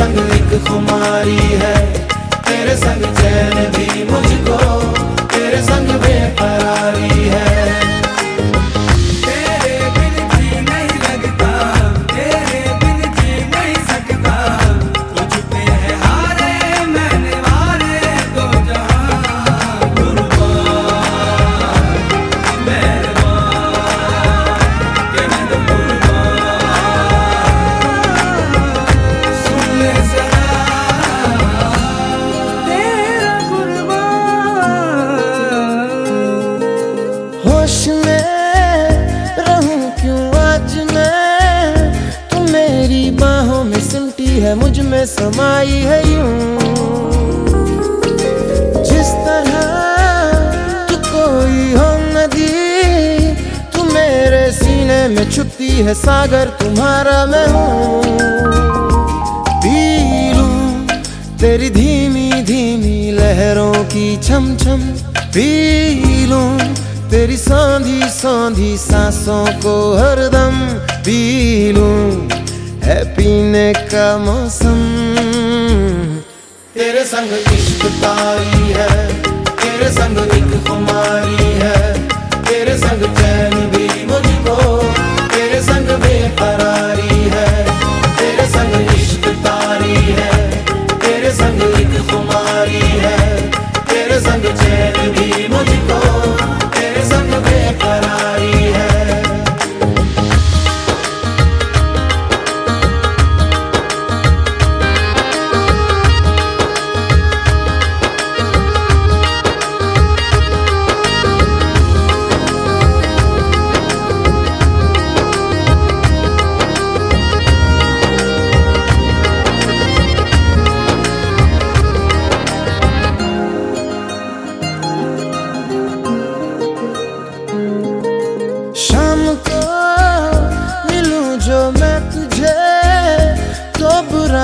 संग एक खुमारी है। तेरे संग चैन भी मुझको तेरे संग में समाई है यूँ। जिस तरह तू कोई हो नदी, तू मेरे सीने में छुपती है सागर, तुम्हारा मैं हूँ। तेरी धीमी धीमी लहरों की छम छम पी लूँ तेरी सांधी सांधी सांसों को हरदम पी लूँ है पीने का मौसम। तेरे संग इश्क तारी है तेरे संग एक कुमारी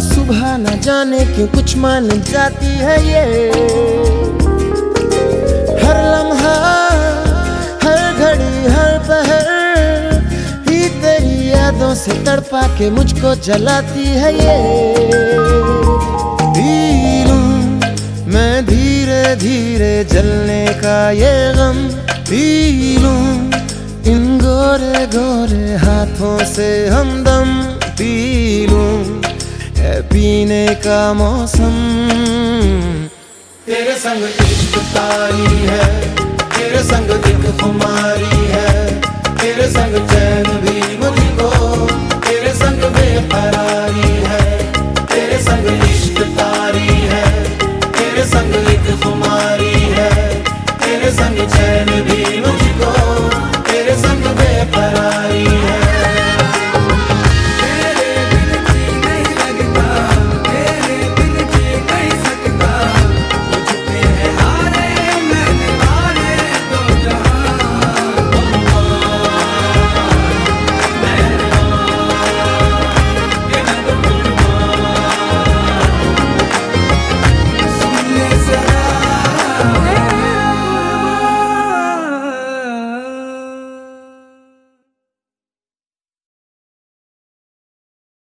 सुबह न जाने क्यों कुछ मान जाती है ये। हर लम्हा, हर घड़ी, हर पहर ही तेरी यादों से तड़पा के मुझको जलाती है ये। लूँ मैं धीरे धीरे जलने का ये गम। पी इन गोरे गोरे हाथों से हमदम। पी पीने का मौसम। तेरे संग इश्क तारी है, तेरे संग दिल खुमारी है, तेरे संग